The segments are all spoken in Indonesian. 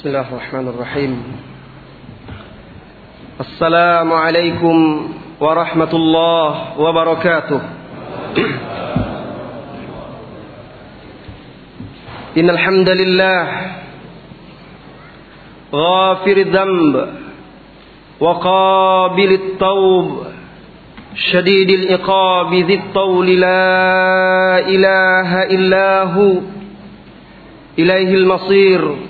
بسم الله الرحمن الرحيم. السلام عليكم ورحمة الله وبركاته. إن الحمد لله غافر الذنب وقابل التوب شديد العقاب ذي الطول لا إله إلا هو إليه المصير.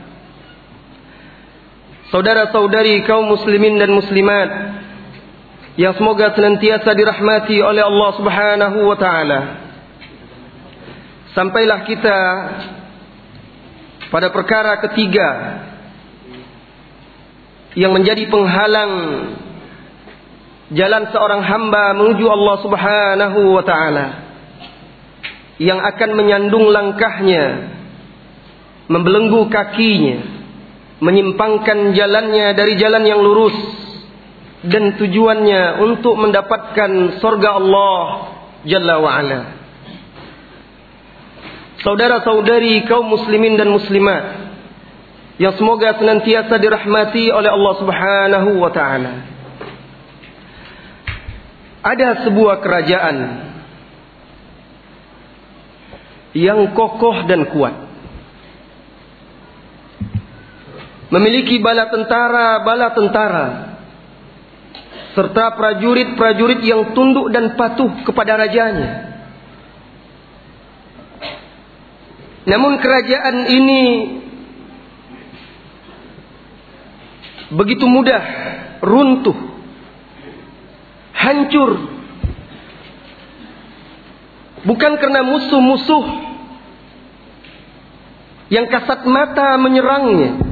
Saudara-saudari kaum muslimin dan muslimat yang semoga senantiasa dirahmati oleh Allah Subhanahu wa taala. Sampailah kita pada perkara ketiga yang menjadi penghalang jalan seorang hamba menuju Allah Subhanahu wa taala yang akan menyandung langkahnya membelenggu kakinya menyimpangkan jalannya dari jalan yang lurus dan tujuannya untuk mendapatkan sorga Allah Jalla wa'ala. Saudara-saudari kaum muslimin dan muslimat yang semoga senantiasa dirahmati oleh Allah Subhanahu wa taala. Ada sebuah kerajaan yang kokoh dan kuat. Memiliki bala tentara, bala tentara serta prajurit-prajurit yang tunduk dan patuh kepada rajanya. Namun kerajaan ini begitu mudah runtuh, hancur. Bukan karena musuh-musuh yang kasat mata menyerangnya.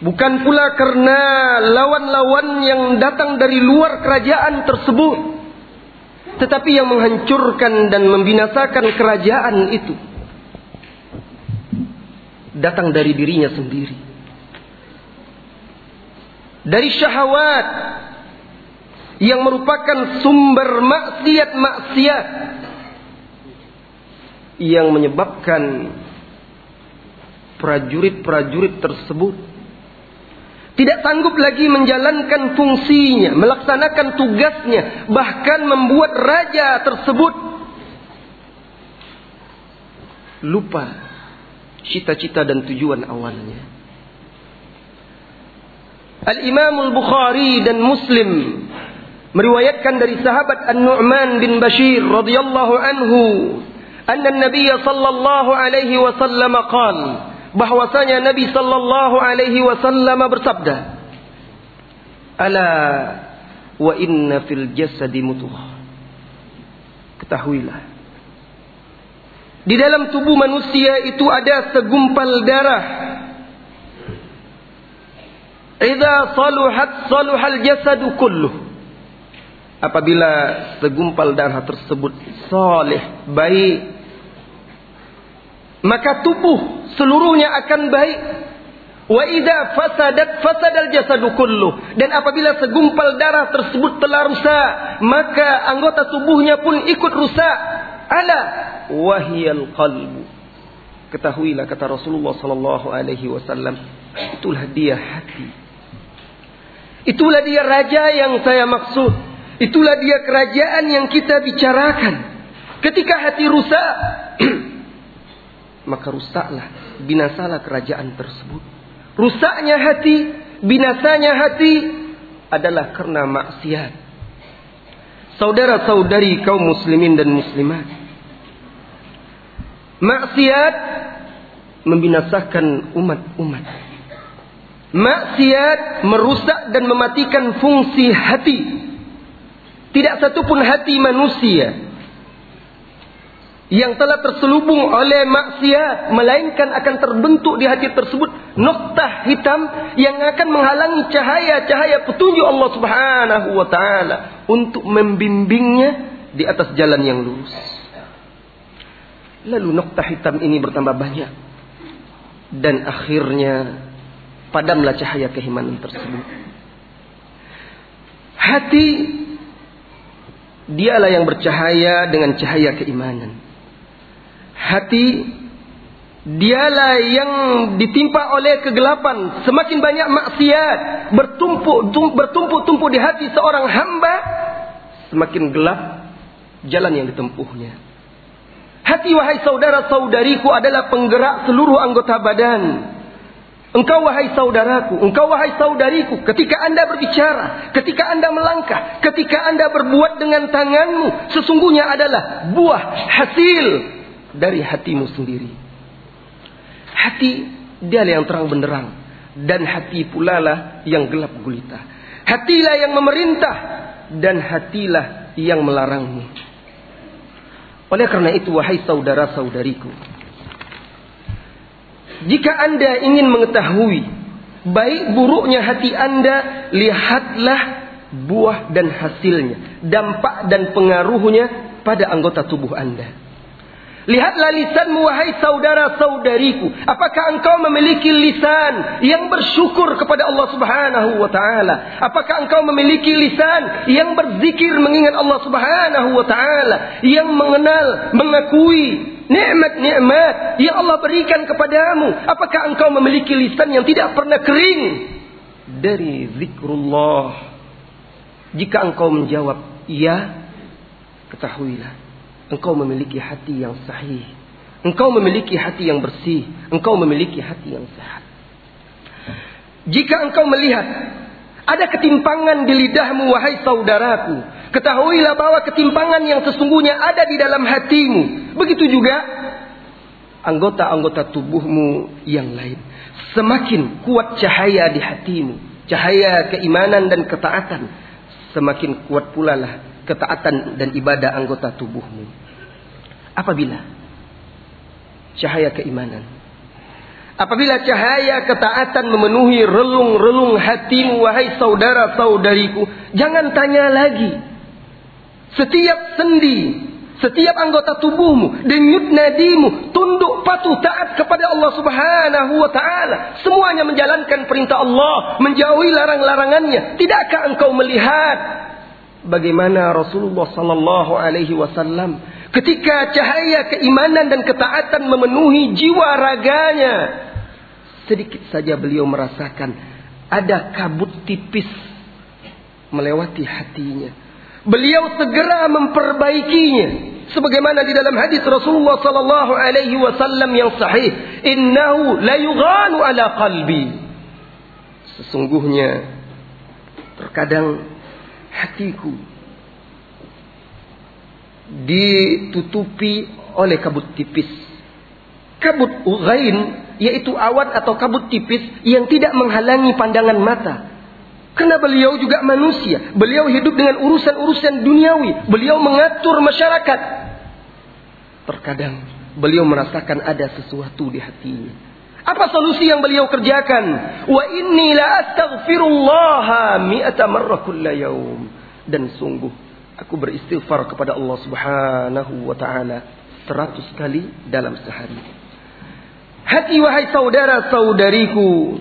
Bukan pula karena lawan-lawan yang datang dari luar kerajaan tersebut. Tetapi yang menghancurkan dan membinasakan kerajaan itu. Datang dari dirinya sendiri. Dari syahwat. Yang merupakan sumber maksiat-maksiat. Yang menyebabkan prajurit-prajurit tersebut tidak sanggup lagi menjalankan fungsinya, melaksanakan tugasnya, bahkan membuat raja tersebut lupa cita-cita dan tujuan awalnya. Al-Imam Al-Bukhari dan Muslim meriwayatkan dari sahabat An-Nu'man bin Bashir radhiyallahu anhu anna Nabi sallallahu alaihi wasallam qala bahwasanya Nabi sallallahu alaihi wasallam bersabda Ala wa inna fil jasadi mutuh Ketahuilah di dalam tubuh manusia itu ada segumpal darah. Idza saluhat saluhal jasadu kulluh. Apabila segumpal darah tersebut saleh, baik, maka tubuh seluruhnya akan baik. Wa idza fasadat fasadal jasadu kullu. Dan apabila segumpal darah tersebut telah rusak, maka anggota tubuhnya pun ikut rusak. Ala wahiyal qalbu. Ketahuilah kata Rasulullah sallallahu alaihi wasallam, itulah dia hati. Itulah dia raja yang saya maksud. Itulah dia kerajaan yang kita bicarakan. Ketika hati rusak, maka rusaklah, binasalah kerajaan tersebut. Rusaknya hati, binasanya hati adalah karena maksiat. Saudara-saudari kaum muslimin dan muslimat. Maksiat membinasakan umat-umat. Maksiat merusak dan mematikan fungsi hati. Tidak satupun hati manusia yang telah terselubung oleh maksiat melainkan akan terbentuk di hati tersebut noktah hitam yang akan menghalangi cahaya-cahaya petunjuk Allah Subhanahu wa taala untuk membimbingnya di atas jalan yang lurus. Lalu noktah hitam ini bertambah banyak dan akhirnya padamlah cahaya keimanan tersebut. Hati dialah yang bercahaya dengan cahaya keimanan hati dialah yang ditimpa oleh kegelapan. Semakin banyak maksiat bertumpuk bertumpuk-tumpuk di hati seorang hamba semakin gelap jalan yang ditempuhnya. Hati wahai saudara-saudariku adalah penggerak seluruh anggota badan. Engkau wahai saudaraku, engkau wahai saudariku, ketika anda berbicara, ketika anda melangkah, ketika anda berbuat dengan tanganmu, sesungguhnya adalah buah hasil dari hatimu sendiri. Hati dia yang terang benderang dan hati pula lah yang gelap gulita. Hatilah yang memerintah dan hatilah yang melarangmu. Oleh karena itu wahai saudara-saudariku, jika Anda ingin mengetahui baik buruknya hati Anda, lihatlah buah dan hasilnya, dampak dan pengaruhnya pada anggota tubuh Anda. Lihatlah lisanmu wahai saudara-saudariku. Apakah engkau memiliki lisan yang bersyukur kepada Allah Subhanahu wa taala? Apakah engkau memiliki lisan yang berzikir mengingat Allah Subhanahu wa taala, yang mengenal, mengakui nikmat-nikmat yang Allah berikan kepadamu? Apakah engkau memiliki lisan yang tidak pernah kering dari zikrullah? Jika engkau menjawab iya, ketahuilah engkau memiliki hati yang sahih. Engkau memiliki hati yang bersih. Engkau memiliki hati yang sehat. Jika engkau melihat ada ketimpangan di lidahmu wahai saudaraku, ketahuilah bahwa ketimpangan yang sesungguhnya ada di dalam hatimu. Begitu juga anggota-anggota tubuhmu yang lain. Semakin kuat cahaya di hatimu, cahaya keimanan dan ketaatan, semakin kuat pula lah ketaatan dan ibadah anggota tubuhmu. Apabila cahaya keimanan, apabila cahaya ketaatan memenuhi relung-relung hatimu, wahai saudara-saudariku, jangan tanya lagi. Setiap sendi, setiap anggota tubuhmu, denyut nadimu, tunduk patuh taat kepada Allah Subhanahu wa taala. Semuanya menjalankan perintah Allah, menjauhi larang-larangannya. Tidakkah engkau melihat bagaimana Rasulullah sallallahu alaihi wasallam ketika cahaya keimanan dan ketaatan memenuhi jiwa raganya sedikit saja beliau merasakan ada kabut tipis melewati hatinya. Beliau segera memperbaikinya. Sebagaimana di dalam hadis Rasulullah sallallahu alaihi wasallam yang sahih innahu la yughanu ala qalbi. Sesungguhnya terkadang hatiku ditutupi oleh kabut tipis. Kabut ughain yaitu awan atau kabut tipis yang tidak menghalangi pandangan mata. Karena beliau juga manusia, beliau hidup dengan urusan-urusan duniawi, beliau mengatur masyarakat. Terkadang beliau merasakan ada sesuatu di hatinya. Apa solusi yang beliau kerjakan? Wa inni la astaghfirullah mi'ata marrah yaum. Dan sungguh aku beristighfar kepada Allah Subhanahu wa taala seratus kali dalam sehari. Hati wahai saudara-saudariku,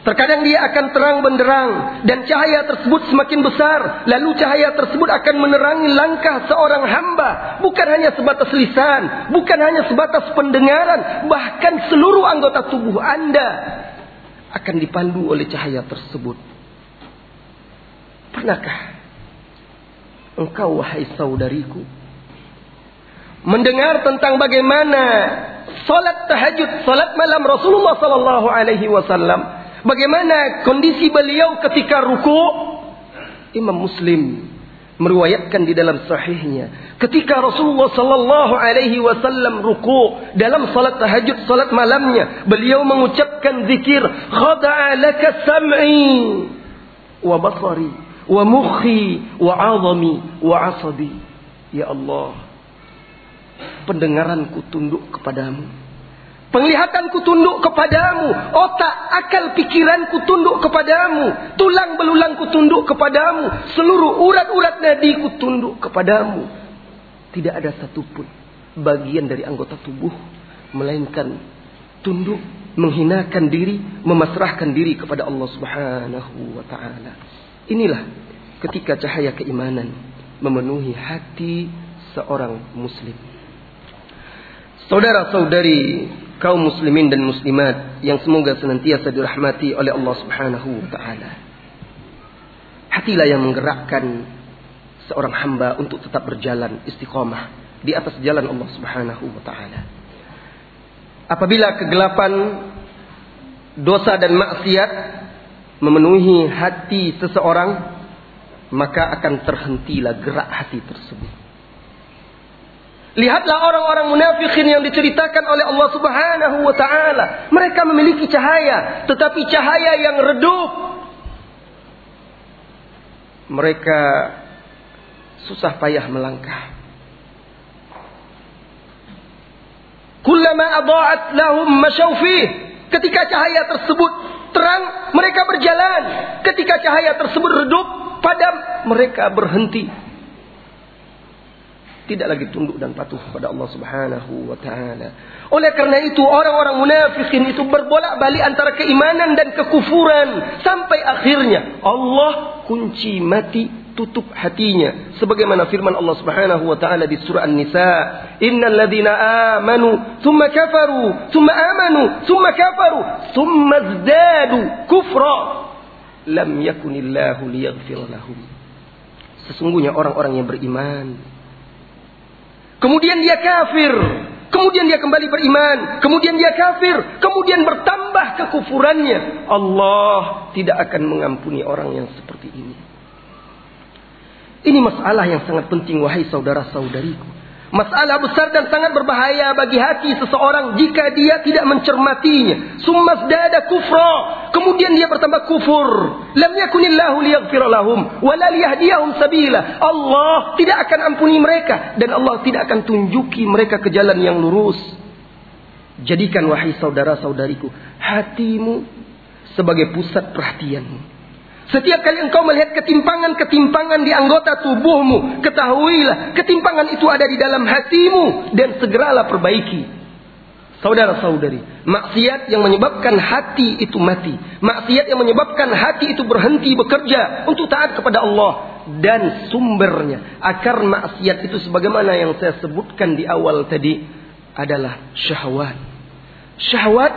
Terkadang dia akan terang benderang dan cahaya tersebut semakin besar. Lalu cahaya tersebut akan menerangi langkah seorang hamba. Bukan hanya sebatas lisan, bukan hanya sebatas pendengaran, bahkan seluruh anggota tubuh Anda akan dipandu oleh cahaya tersebut. Pernahkah engkau wahai saudariku mendengar tentang bagaimana salat tahajud, salat malam Rasulullah sallallahu alaihi wasallam Bagaimana kondisi beliau ketika ruku? Imam Muslim meriwayatkan di dalam sahihnya ketika Rasulullah sallallahu alaihi wasallam ruku dalam salat tahajud salat malamnya beliau mengucapkan zikir khada'a laka sam'i wa basari wa mukhi wa 'azami wa 'asabi ya Allah pendengaranku tunduk kepadamu. Penglihatanku tunduk kepadamu, otak, akal, pikiranku tunduk kepadamu, tulang belulangku tunduk kepadamu, seluruh urat-urat nadiku tunduk kepadamu. Tidak ada satupun bagian dari anggota tubuh melainkan tunduk, menghinakan diri, memasrahkan diri kepada Allah Subhanahu wa taala. Inilah ketika cahaya keimanan memenuhi hati seorang muslim. Saudara-saudari kaum muslimin dan muslimat yang semoga senantiasa dirahmati oleh Allah Subhanahu wa taala. Hatilah yang menggerakkan seorang hamba untuk tetap berjalan istiqomah di atas jalan Allah Subhanahu wa taala. Apabila kegelapan dosa dan maksiat memenuhi hati seseorang, maka akan terhentilah gerak hati tersebut. Lihatlah orang-orang munafikin yang diceritakan oleh Allah Subhanahu wa taala. Mereka memiliki cahaya, tetapi cahaya yang redup. Mereka susah payah melangkah. Kullama adaat lahum masyaw Ketika cahaya tersebut terang, mereka berjalan. Ketika cahaya tersebut redup, padam, mereka berhenti tidak lagi tunduk dan patuh kepada Allah Subhanahu wa taala. Oleh karena itu orang-orang munafikin itu berbolak-balik antara keimanan dan kekufuran. Sampai akhirnya Allah kunci mati tutup hatinya. Sebagaimana firman Allah Subhanahu wa taala di surah An-Nisa innal ladzina amanu thumma kafaru thumma amanu thumma kafaru thumma izdadu kufra lam yakunillahu liyaghfir lahum. Sesungguhnya orang-orang yang beriman Kemudian dia kafir. Kemudian dia kembali beriman. Kemudian dia kafir. Kemudian bertambah kekufurannya. Allah tidak akan mengampuni orang yang seperti ini. Ini masalah yang sangat penting wahai saudara-saudariku. Masalah besar dan sangat berbahaya bagi hati seseorang jika dia tidak mencermatinya. Summas dada kufra. Kemudian dia bertambah kufur. Lam yakunillahu liyaghfir lahum wa la liyahdiyahum sabila. Allah tidak akan ampuni mereka dan Allah tidak akan tunjuki mereka ke jalan yang lurus. Jadikan wahai saudara-saudariku hatimu sebagai pusat perhatianmu. Setiap kali engkau melihat ketimpangan-ketimpangan di anggota tubuhmu, ketahuilah ketimpangan itu ada di dalam hatimu dan segeralah perbaiki. Saudara-saudari, maksiat yang menyebabkan hati itu mati, maksiat yang menyebabkan hati itu berhenti bekerja untuk taat kepada Allah dan sumbernya akar maksiat itu sebagaimana yang saya sebutkan di awal tadi adalah syahwat. Syahwat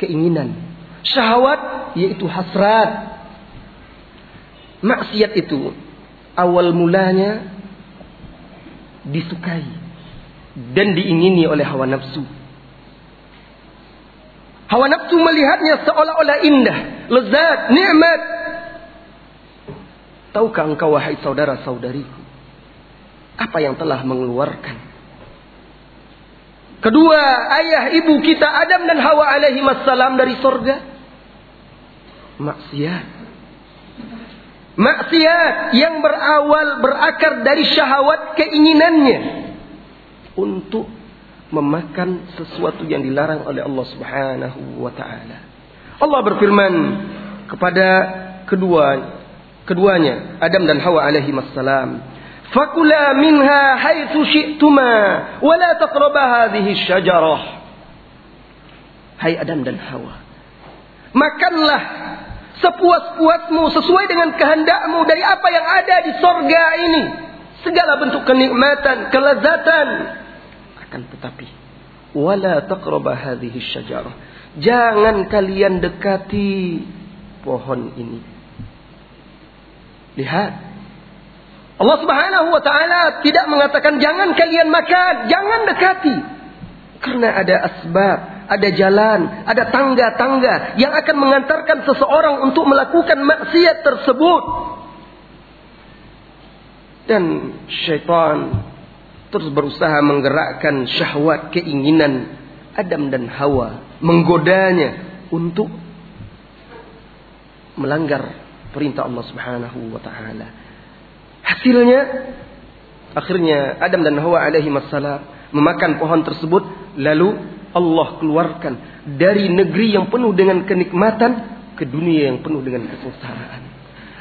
keinginan. Syahwat yaitu hasrat, maksiat itu awal mulanya disukai dan diingini oleh hawa nafsu. Hawa nafsu melihatnya seolah-olah indah, lezat, nikmat. Tahukah engkau wahai saudara-saudariku, apa yang telah mengeluarkan kedua ayah ibu kita Adam dan Hawa alaihi wassalam dari sorga? Maksiat. Maksiat yang berawal berakar dari syahwat keinginannya untuk memakan sesuatu yang dilarang oleh Allah Subhanahu wa taala. Allah berfirman kepada kedua keduanya Adam dan Hawa alaihi wassalam, "Fakula minha haitsu syi'tuma wa la taqrabu hadhihi syajarah." Hai Adam dan Hawa, makanlah sepuas-puasmu sesuai dengan kehendakmu dari apa yang ada di sorga ini. Segala bentuk kenikmatan, kelezatan. Akan tetapi, wala taqraba hadhihi syajarah. Jangan kalian dekati pohon ini. Lihat. Allah Subhanahu wa taala tidak mengatakan jangan kalian makan, jangan dekati. Karena ada asbab, ada jalan, ada tangga-tangga yang akan mengantarkan seseorang untuk melakukan maksiat tersebut. Dan syaitan terus berusaha menggerakkan syahwat keinginan Adam dan Hawa, menggodanya untuk melanggar perintah Allah Subhanahu wa taala. Hasilnya akhirnya Adam dan Hawa alaihi wassalam memakan pohon tersebut lalu Allah keluarkan dari negeri yang penuh dengan kenikmatan ke dunia yang penuh dengan kesengsaraan.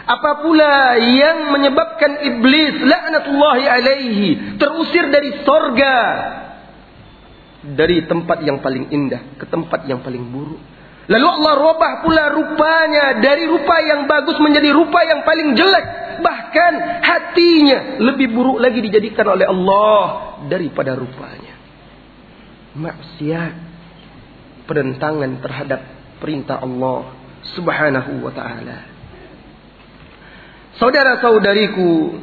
Apa pula yang menyebabkan iblis laknatullahi alaihi terusir dari sorga dari tempat yang paling indah ke tempat yang paling buruk. Lalu Allah robah pula rupanya dari rupa yang bagus menjadi rupa yang paling jelek. Bahkan hatinya lebih buruk lagi dijadikan oleh Allah daripada rupanya. Maksiat penentangan terhadap perintah Allah subhanahu wa ta'ala. Saudara-saudariku,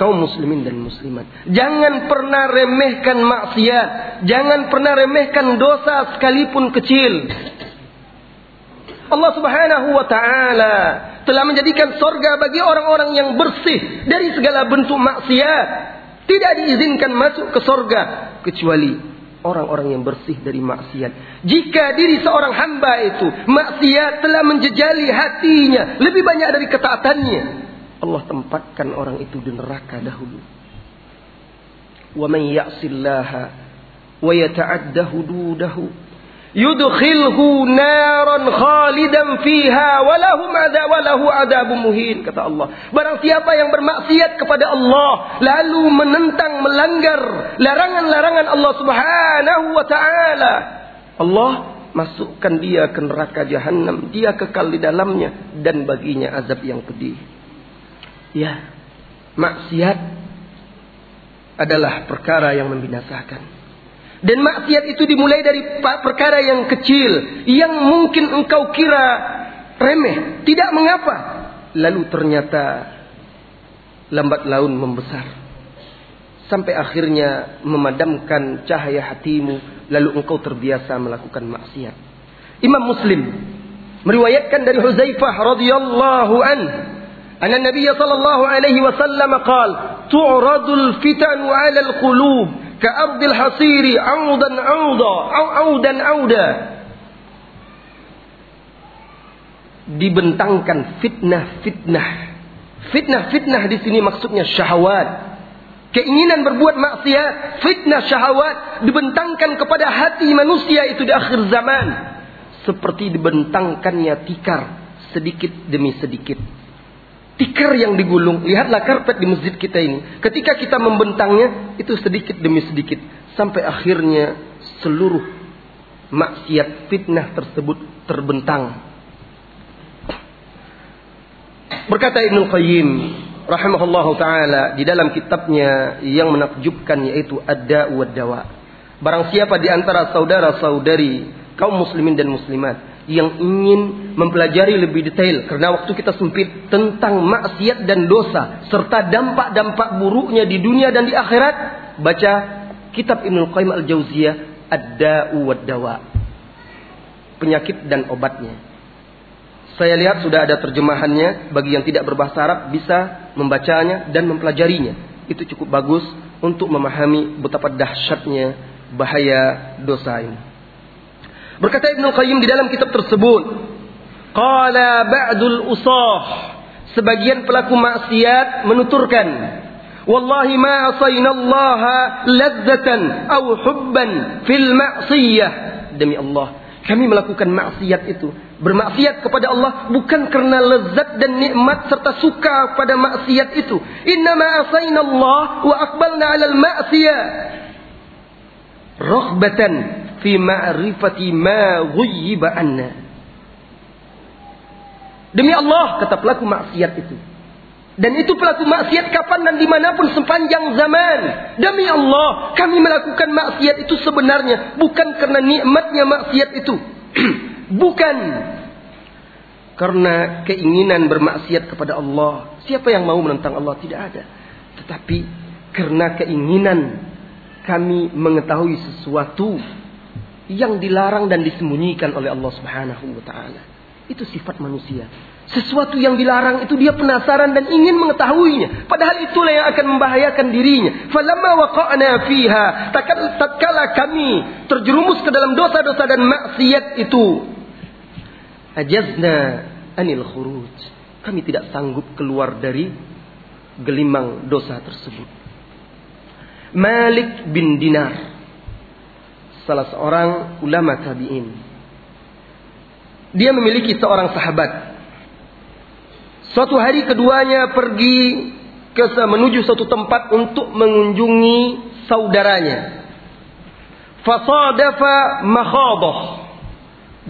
kaum muslimin dan muslimat. Jangan pernah remehkan maksiat. Jangan pernah remehkan dosa sekalipun kecil. Allah subhanahu wa ta'ala telah menjadikan sorga bagi orang-orang yang bersih dari segala bentuk maksiat. Tidak diizinkan masuk ke sorga kecuali orang-orang yang bersih dari maksiat. Jika diri seorang hamba itu maksiat telah menjejali hatinya lebih banyak dari ketaatannya, Allah tempatkan orang itu di neraka dahulu. Wa man ya'sillaha wa yata'adda hududahu yudkhilhu naran khalidan fiha walahum ada walahu adabun muhin kata Allah. Barang siapa yang bermaksiat kepada Allah lalu menentang melanggar larangan-larangan Allah Subhanahu wa taala Allah masukkan dia ke neraka jahanam dia kekal di dalamnya dan baginya azab yang pedih Ya, maksiat adalah perkara yang membinasakan. Dan maksiat itu dimulai dari perkara yang kecil, yang mungkin engkau kira remeh, tidak mengapa. Lalu ternyata lambat laun membesar. Sampai akhirnya memadamkan cahaya hatimu, lalu engkau terbiasa melakukan maksiat. Imam Muslim meriwayatkan dari Huzaifah radhiyallahu anhu أن النبي صلى الله عليه وسلم قال تعرض الفتن على القلوب كأرض الحصير عودا عودا أو عودا عودا dibentangkan fitnah-fitnah. Fitnah-fitnah di sini maksudnya syahwat. Keinginan berbuat maksiat, fitnah syahwat dibentangkan kepada hati manusia itu di akhir zaman. Seperti dibentangkannya tikar sedikit demi sedikit tikar yang digulung. Lihatlah karpet di masjid kita ini. Ketika kita membentangnya, itu sedikit demi sedikit. Sampai akhirnya seluruh maksiat fitnah tersebut terbentang. Berkata Ibnu Qayyim rahimahullah taala di dalam kitabnya yang menakjubkan yaitu Ad-Da'u wad-Dawa. Barang siapa di antara saudara-saudari kaum muslimin dan muslimat yang ingin mempelajari lebih detail. Karena waktu kita sempit tentang maksiat dan dosa serta dampak-dampak buruknya di dunia dan di akhirat baca kitab Ibnu Qayyim Al-Jauziyah Ad-Da'u wad-Dawa. Penyakit dan obatnya. Saya lihat sudah ada terjemahannya bagi yang tidak berbahasa Arab bisa membacanya dan mempelajarinya. Itu cukup bagus untuk memahami betapa dahsyatnya bahaya dosa ini Berkata Ibnu Qayyim di dalam kitab tersebut, qala ba'dul usah. Sebagian pelaku maksiat menuturkan, wallahi ma asaynallaha ladzatan aw hubban fil ma'siyah. Demi Allah kami melakukan maksiat itu. Bermaksiat kepada Allah bukan karena lezat dan nikmat serta suka pada maksiat itu. Innama asainallah wa aqbalna 'alal ma'siyah. Raghbatan fi ma'rifati ma ghuyyiba anna. Demi Allah kata pelaku maksiat itu. Dan itu pelaku maksiat kapan dan di mana pun sepanjang zaman. Demi Allah kami melakukan maksiat itu sebenarnya bukan karena nikmatnya maksiat itu. bukan karena keinginan bermaksiat kepada Allah. Siapa yang mau menentang Allah? Tidak ada. Tetapi karena keinginan kami mengetahui sesuatu yang dilarang dan disembunyikan oleh Allah Subhanahu wa taala. Itu sifat manusia. Sesuatu yang dilarang itu dia penasaran dan ingin mengetahuinya. Padahal itulah yang akan membahayakan dirinya. Falamma waqa'na fiha, tatkala kami terjerumus ke dalam dosa-dosa dan maksiat itu, ajazna anil khuruj. Kami tidak sanggup keluar dari gelimang dosa tersebut. Malik bin Dinar salah seorang ulama tabi'in. Dia memiliki seorang sahabat. Suatu hari keduanya pergi ke menuju suatu tempat untuk mengunjungi saudaranya. Fasadafa makhadah.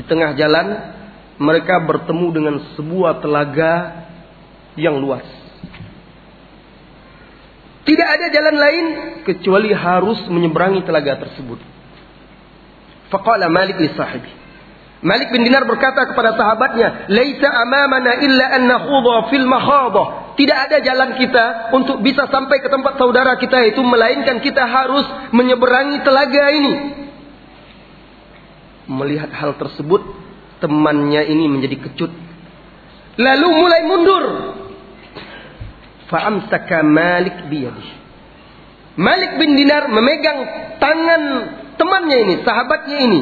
Di tengah jalan mereka bertemu dengan sebuah telaga yang luas. Tidak ada jalan lain kecuali harus menyeberangi telaga tersebut. Faqala Malik li sahibi. Malik bin Dinar berkata kepada sahabatnya, "Laisa amamana illa an nakhudha fil makhadah." Tidak ada jalan kita untuk bisa sampai ke tempat saudara kita itu melainkan kita harus menyeberangi telaga ini. Melihat hal tersebut, temannya ini menjadi kecut. Lalu mulai mundur. Fa'amsaka Malik biyadih. Malik bin Dinar memegang tangan temannya ini, sahabatnya ini.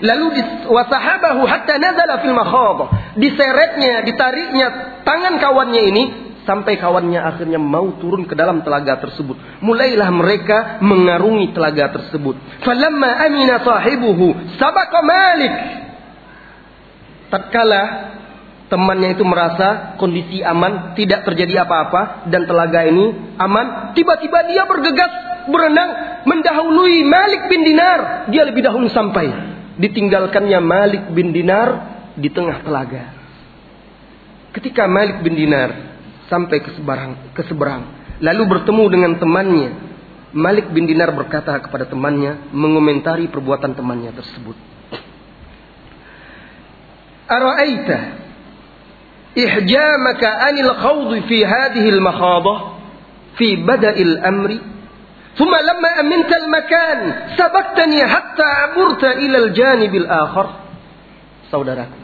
Lalu wasahabahu hatta nazala fil makhadah. Diseretnya, ditariknya tangan kawannya ini sampai kawannya akhirnya mau turun ke dalam telaga tersebut. Mulailah mereka mengarungi telaga tersebut. Falamma amina sahibuhu sabaqa Malik. Tatkala temannya itu merasa kondisi aman, tidak terjadi apa-apa dan telaga ini aman, tiba-tiba dia bergegas berenang mendahului Malik bin Dinar. Dia lebih dahulu sampai. Ditinggalkannya Malik bin Dinar di tengah telaga. Ketika Malik bin Dinar sampai ke seberang, ke seberang lalu bertemu dengan temannya, Malik bin Dinar berkata kepada temannya mengomentari perbuatan temannya tersebut. Ara'aita ihjamaka anil khawd fi hadhihi al-makhadah fi bada'il amri ثم لما أمنت المكان سبقتني حتى عبرت إلى الجانب الآخر saudaraku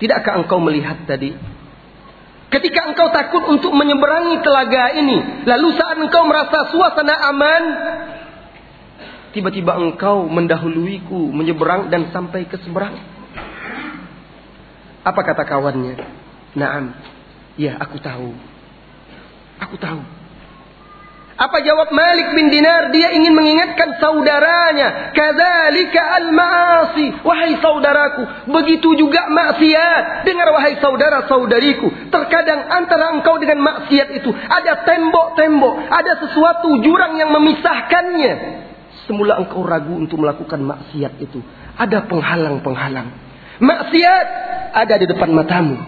Tidakkah engkau melihat tadi Ketika engkau takut untuk menyeberangi telaga ini Lalu saat engkau merasa suasana aman Tiba-tiba engkau mendahuluiku menyeberang dan sampai ke seberang Apa kata kawannya Naam Ya aku tahu Aku tahu apa jawab Malik bin Dinar? Dia ingin mengingatkan saudaranya. Kadzalika al-ma'asi. Wahai saudaraku, begitu juga maksiat. Dengar wahai saudara-saudariku, terkadang antara engkau dengan maksiat itu ada tembok-tembok, ada sesuatu jurang yang memisahkannya. Semula engkau ragu untuk melakukan maksiat itu. Ada penghalang-penghalang. Maksiat ada di depan matamu.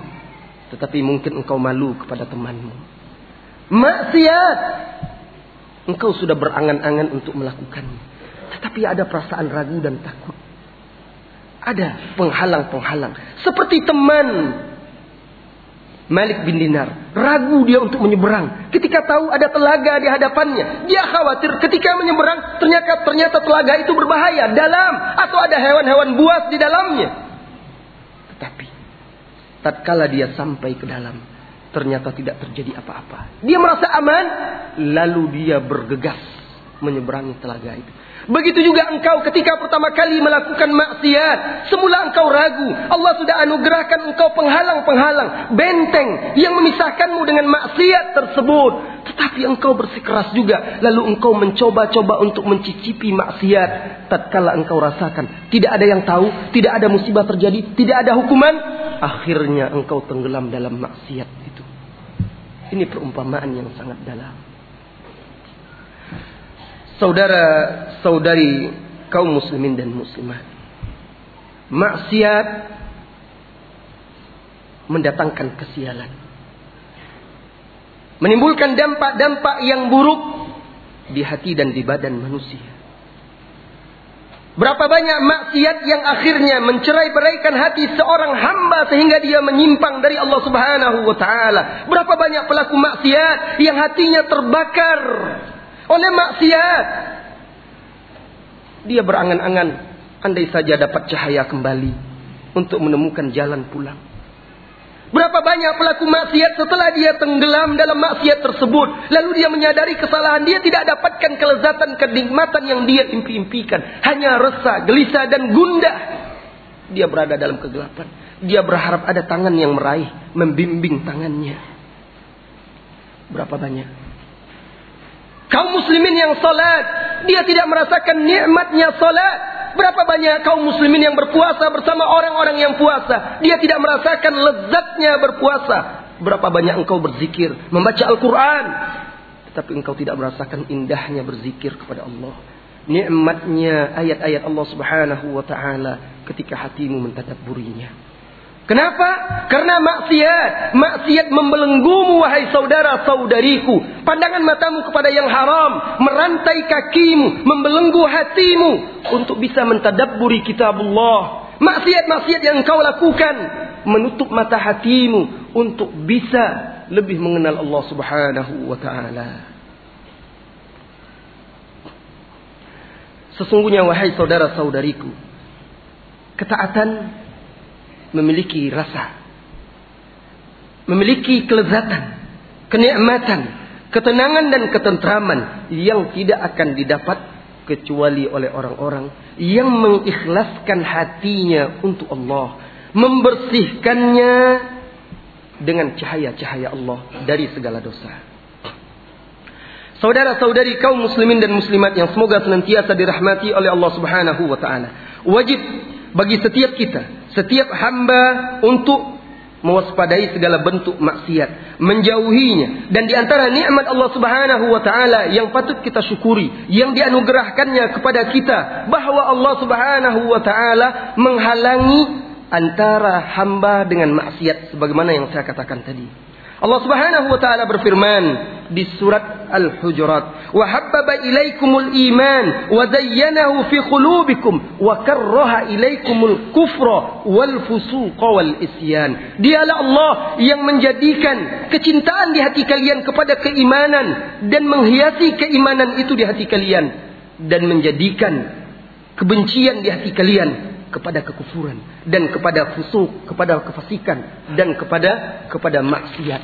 Tetapi mungkin engkau malu kepada temanmu. Maksiat Engkau sudah berangan-angan untuk melakukannya. Tetapi ada perasaan ragu dan takut. Ada penghalang-penghalang. Seperti teman Malik bin Dinar. Ragu dia untuk menyeberang. Ketika tahu ada telaga di hadapannya. Dia khawatir ketika menyeberang. Ternyata, ternyata telaga itu berbahaya. Dalam. Atau ada hewan-hewan buas di dalamnya. Tetapi. Tatkala dia sampai ke dalam ternyata tidak terjadi apa-apa. Dia merasa aman, lalu dia bergegas menyeberangi telaga itu. Begitu juga engkau ketika pertama kali melakukan maksiat. Semula engkau ragu. Allah sudah anugerahkan engkau penghalang-penghalang. Benteng yang memisahkanmu dengan maksiat tersebut. Tetapi engkau bersikeras juga. Lalu engkau mencoba-coba untuk mencicipi maksiat. Tatkala engkau rasakan. Tidak ada yang tahu. Tidak ada musibah terjadi. Tidak ada hukuman. Akhirnya engkau tenggelam dalam maksiat itu. Ini perumpamaan yang sangat dalam. Saudara-saudari kaum muslimin dan muslimat. Maksiat mendatangkan kesialan. Menimbulkan dampak-dampak yang buruk di hati dan di badan manusia. Berapa banyak maksiat yang akhirnya mencerai beraikan hati seorang hamba sehingga dia menyimpang dari Allah Subhanahu wa taala. Berapa banyak pelaku maksiat yang hatinya terbakar oleh maksiat. Dia berangan-angan andai saja dapat cahaya kembali untuk menemukan jalan pulang. Berapa banyak pelaku maksiat setelah dia tenggelam dalam maksiat tersebut. Lalu dia menyadari kesalahan. Dia tidak dapatkan kelezatan, kenikmatan yang dia impi-impikan. Hanya resah, gelisah dan gundah. Dia berada dalam kegelapan. Dia berharap ada tangan yang meraih, membimbing tangannya. Berapa banyak? Kaum muslimin yang salat Dia tidak merasakan nikmatnya salat. Berapa banyak kaum muslimin yang berpuasa bersama orang-orang yang puasa. Dia tidak merasakan lezatnya berpuasa. Berapa banyak engkau berzikir, membaca Al-Quran. Tetapi engkau tidak merasakan indahnya berzikir kepada Allah. Nikmatnya ayat-ayat Allah subhanahu wa ta'ala ketika hatimu mentadabburinya. Kenapa? Karena maksiat. Maksiat membelenggumu wahai saudara-saudariku. Pandangan matamu kepada yang haram. Merantai kakimu. Membelenggu hatimu. Untuk bisa mentadabburi kitabullah. Maksiat-maksiat yang kau lakukan. Menutup mata hatimu. Untuk bisa lebih mengenal Allah subhanahu wa ta'ala. Sesungguhnya wahai saudara-saudariku. Ketaatan memiliki rasa, memiliki kelezatan, kenikmatan, ketenangan dan ketentraman yang tidak akan didapat kecuali oleh orang-orang yang mengikhlaskan hatinya untuk Allah, membersihkannya dengan cahaya-cahaya Allah dari segala dosa. Saudara-saudari kaum muslimin dan muslimat yang semoga senantiasa dirahmati oleh Allah Subhanahu wa taala. Wajib bagi setiap kita setiap hamba untuk mewaspadai segala bentuk maksiat, menjauhinya dan di antara nikmat Allah Subhanahu wa taala yang patut kita syukuri, yang dianugerahkannya kepada kita bahwa Allah Subhanahu wa taala menghalangi antara hamba dengan maksiat sebagaimana yang saya katakan tadi. Allah Subhanahu wa taala berfirman di surat Al-Hujurat, "Wa habbaba ilaikumul iman wa zayyanahu fi qulubikum wa karraha ilaikumul kufra wal fusuqa wal isyan." Dialah Allah yang menjadikan kecintaan di hati kalian kepada keimanan dan menghiasi keimanan itu di hati kalian dan menjadikan kebencian di hati kalian kepada kekufuran dan kepada fusuk, kepada kefasikan dan kepada kepada maksiat.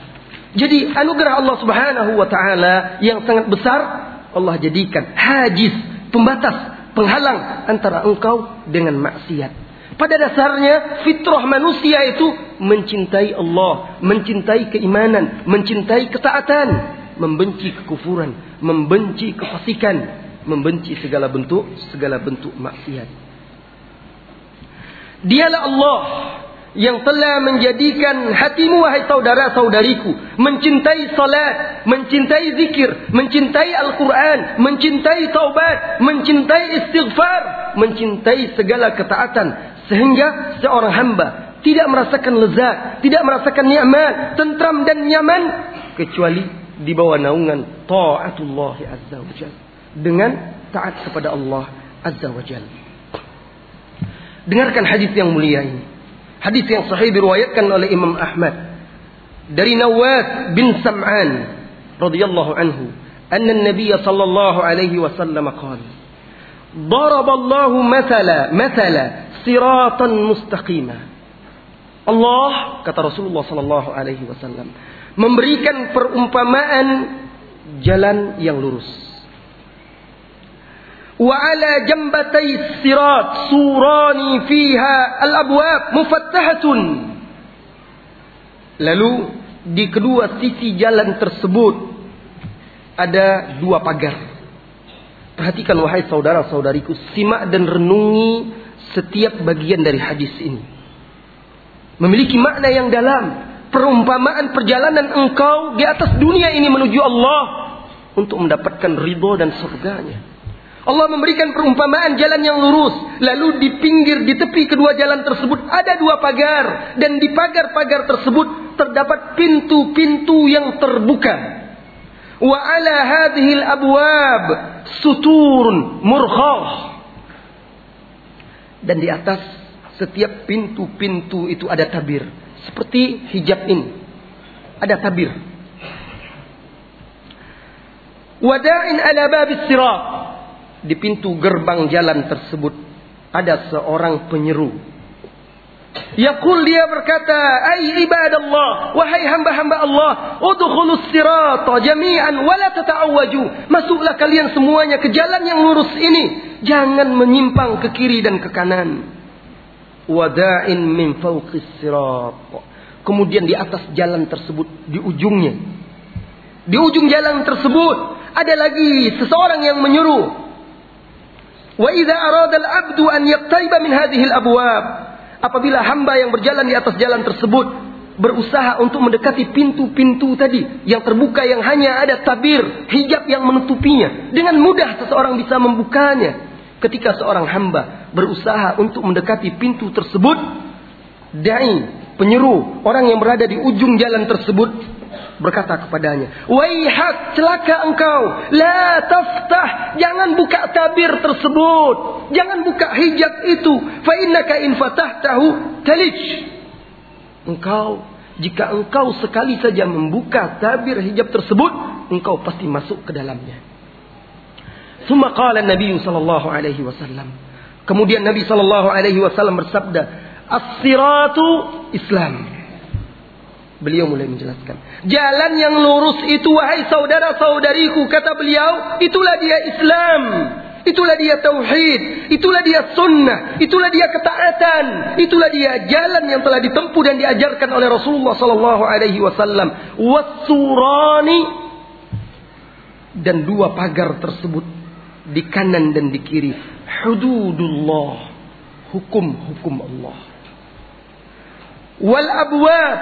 Jadi anugerah Allah Subhanahu wa taala yang sangat besar Allah jadikan hajiz, pembatas, penghalang antara engkau dengan maksiat. Pada dasarnya fitrah manusia itu mencintai Allah, mencintai keimanan, mencintai ketaatan, membenci kekufuran, membenci kefasikan, membenci segala bentuk segala bentuk maksiat. Dialah Allah yang telah menjadikan hatimu wahai saudara-saudariku mencintai salat, mencintai zikir, mencintai Al-Qur'an, mencintai taubat, mencintai istighfar, mencintai segala ketaatan sehingga seorang hamba tidak merasakan lezat, tidak merasakan nikmat, tentram dan nyaman kecuali di bawah naungan taatullah azza wajalla dengan taat kepada Allah azza wajalla. Dengarkan hadis yang mulia ini. Hadis yang sahih diriwayatkan oleh Imam Ahmad dari Nawas bin Sam'an radhiyallahu anhu, anna an-nabiy sallallahu alaihi wasallam qala ضرب الله مثلا مثلا صراطا مستقيما Allah kata Rasulullah sallallahu alaihi wasallam memberikan perumpamaan jalan yang lurus وعلى جنبتي الصراط سوران فيها الأبواب مفتحة Lalu di kedua sisi jalan tersebut ada dua pagar. Perhatikan wahai saudara-saudariku, simak dan renungi setiap bagian dari hadis ini. Memiliki makna yang dalam. Perumpamaan perjalanan engkau di atas dunia ini menuju Allah untuk mendapatkan ridho dan surganya. Allah memberikan perumpamaan jalan yang lurus. Lalu di pinggir, di tepi kedua jalan tersebut ada dua pagar. Dan di pagar-pagar tersebut terdapat pintu-pintu yang terbuka. Wa ala hadhil abwab suturun murkhah. Dan di atas setiap pintu-pintu itu ada tabir. Seperti hijab ini. Ada tabir. Wada'in ala babis sirat di pintu gerbang jalan tersebut ada seorang penyeru. Yaqul dia berkata, "Ai ibadallah, wahai hamba-hamba Allah, udkhulus sirata jami'an wa la tata'awwaju." Masuklah kalian semuanya ke jalan yang lurus ini, jangan menyimpang ke kiri dan ke kanan. Wada'in min fawqis sirat. Kemudian di atas jalan tersebut, di ujungnya. Di ujung jalan tersebut ada lagi seseorang yang menyuruh Wa arada al-'abdu an yaqtaiba min apabila hamba yang berjalan di atas jalan tersebut berusaha untuk mendekati pintu-pintu tadi yang terbuka yang hanya ada tabir, hijab yang menutupinya, dengan mudah seseorang bisa membukanya. Ketika seorang hamba berusaha untuk mendekati pintu tersebut, dai, penyeru, orang yang berada di ujung jalan tersebut berkata kepadanya, "Waihak, celaka engkau, la taftah, jangan buka tabir tersebut, jangan buka hijab itu, fa innaka in fatahtahu talij." Engkau jika engkau sekali saja membuka tabir hijab tersebut, engkau pasti masuk ke dalamnya. Summa qala Nabi sallallahu alaihi wasallam. Kemudian Nabi sallallahu alaihi wasallam bersabda, "As-siratu Islam." Beliau mulai menjelaskan. Jalan yang lurus itu wahai saudara-saudariku kata beliau, itulah dia Islam. Itulah dia tauhid, itulah dia sunnah, itulah dia ketaatan, itulah dia jalan yang telah ditempuh dan diajarkan oleh Rasulullah sallallahu alaihi wasallam. Wasurani dan dua pagar tersebut di kanan dan di kiri hududullah, hukum-hukum Allah. Wal abwab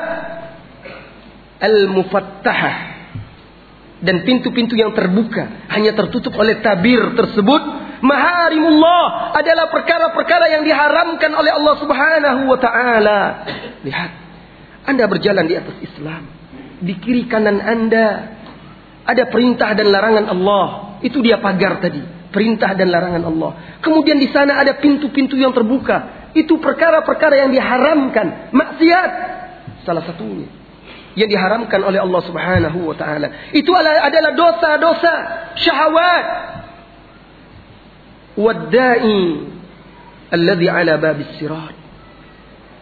al-mufattahah. Dan pintu-pintu yang terbuka hanya tertutup oleh tabir tersebut. Maharimullah adalah perkara-perkara yang diharamkan oleh Allah Subhanahu wa taala. Lihat Anda berjalan di atas Islam. Di kiri kanan Anda ada perintah dan larangan Allah. Itu dia pagar tadi perintah dan larangan Allah. Kemudian di sana ada pintu-pintu yang terbuka itu perkara-perkara yang diharamkan maksiat salah satunya yang diharamkan oleh Allah Subhanahu wa taala. Itu adalah dosa-dosa syahwat. Waddai alladhi ala babis sirat.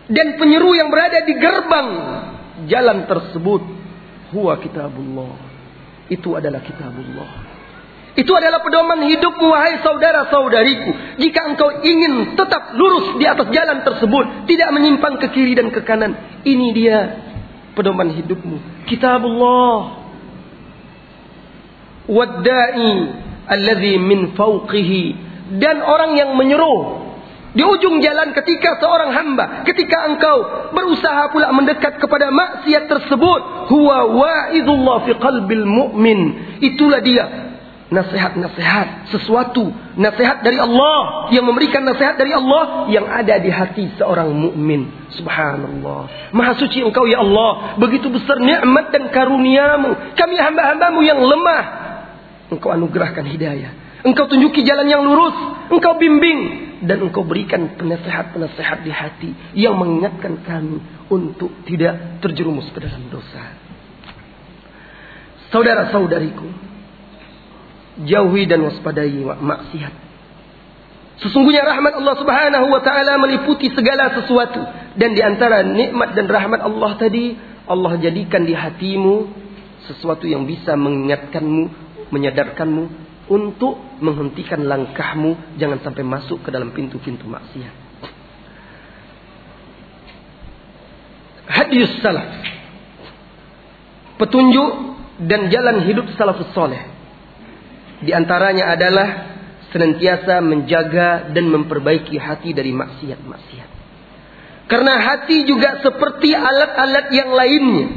Dan penyeru yang berada di gerbang jalan tersebut huwa kitabullah. Itu adalah kitabullah. Itu adalah pedoman hidupmu wahai saudara-saudariku. Jika engkau ingin tetap lurus di atas jalan tersebut, tidak menyimpang ke kiri dan ke kanan, ini dia pedoman hidupmu. Kitabullah. Waddai alladhi min fawqihi. Dan orang yang menyeru di ujung jalan ketika seorang hamba, ketika engkau berusaha pula mendekat kepada maksiat tersebut, huwa wa'idullah fi qalbil mu'min. Itulah dia nasihat-nasihat sesuatu nasihat dari Allah yang memberikan nasihat dari Allah yang ada di hati seorang mukmin. Subhanallah. Maha suci engkau ya Allah. Begitu besar nikmat dan karuniamu. Kami hamba-hambamu yang lemah. Engkau anugerahkan hidayah. Engkau tunjuki jalan yang lurus. Engkau bimbing. Dan engkau berikan penasehat-penasehat di hati yang mengingatkan kami untuk tidak terjerumus ke dalam dosa. Saudara-saudariku jauhi dan waspadai maksiat. Sesungguhnya rahmat Allah Subhanahu wa taala meliputi segala sesuatu dan di antara nikmat dan rahmat Allah tadi Allah jadikan di hatimu sesuatu yang bisa mengingatkanmu, menyadarkanmu untuk menghentikan langkahmu jangan sampai masuk ke dalam pintu-pintu maksiat. Hadis salaf. Petunjuk dan jalan hidup salafus soleh di antaranya adalah senantiasa menjaga dan memperbaiki hati dari maksiat-maksiat. Karena hati juga seperti alat-alat yang lainnya.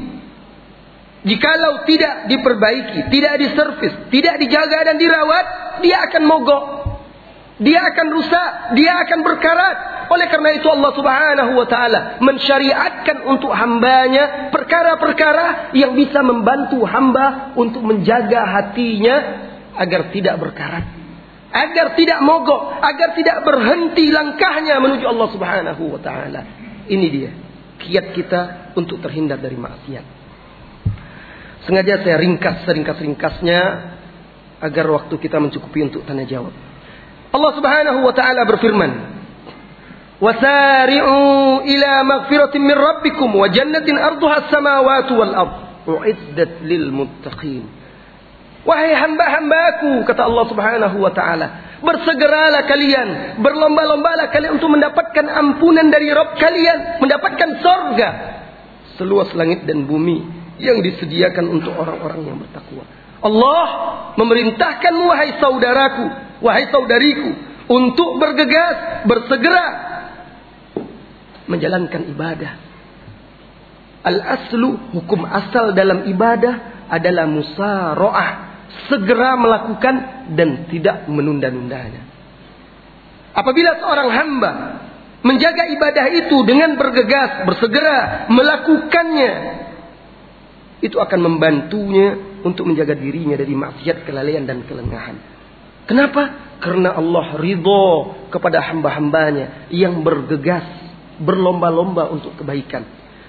Jikalau tidak diperbaiki, tidak diservis, tidak dijaga dan dirawat, dia akan mogok. Dia akan rusak, dia akan berkarat. Oleh karena itu Allah Subhanahu wa taala mensyariatkan untuk hambanya perkara-perkara yang bisa membantu hamba untuk menjaga hatinya agar tidak berkarat, agar tidak mogok, agar tidak berhenti langkahnya menuju Allah Subhanahu wa taala. Ini dia kiat kita untuk terhindar dari maksiat. Sengaja saya ringkas seringkas-ringkasnya agar waktu kita mencukupi untuk tanya jawab. Allah Subhanahu wa taala berfirman, "Wasari'u ila maghfiratin min rabbikum wa jannatin arduha as-samawati wal ard." Wahai hamba-hambaku, kata Allah Subhanahu wa taala, bersegeralah kalian, berlomba-lombalah kalian untuk mendapatkan ampunan dari Rabb kalian, mendapatkan sorga seluas langit dan bumi yang disediakan untuk orang-orang yang bertakwa. Allah memerintahkan wahai saudaraku, wahai saudariku, untuk bergegas, bersegera menjalankan ibadah. Al-aslu hukum asal dalam ibadah adalah musara'ah, segera melakukan dan tidak menunda-nundanya. Apabila seorang hamba menjaga ibadah itu dengan bergegas, bersegera melakukannya, itu akan membantunya untuk menjaga dirinya dari maksiat, kelalaian dan kelengahan. Kenapa? Karena Allah ridho kepada hamba-hambanya yang bergegas, berlomba-lomba untuk kebaikan.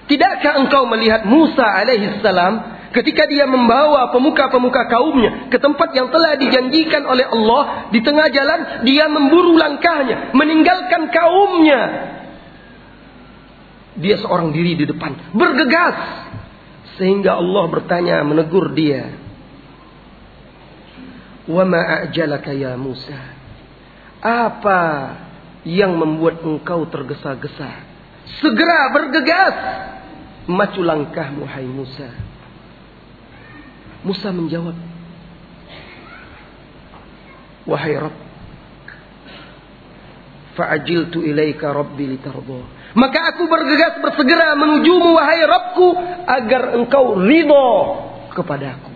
Tidakkah engkau melihat Musa alaihissalam ketika dia membawa pemuka-pemuka kaumnya ke tempat yang telah dijanjikan oleh Allah di tengah jalan dia memburu langkahnya meninggalkan kaumnya. Dia seorang diri di depan bergegas sehingga Allah bertanya menegur dia. Wa ma ajalaka ya Musa? Apa yang membuat engkau tergesa-gesa? Segera bergegas. Macu langkahmu hai Musa. Musa menjawab. Wahai Rabb. Fa'ajiltu ilaika Rabbi litarbo. Maka aku bergegas bersegera menujumu wahai Rabbku agar engkau ridho kepadaku.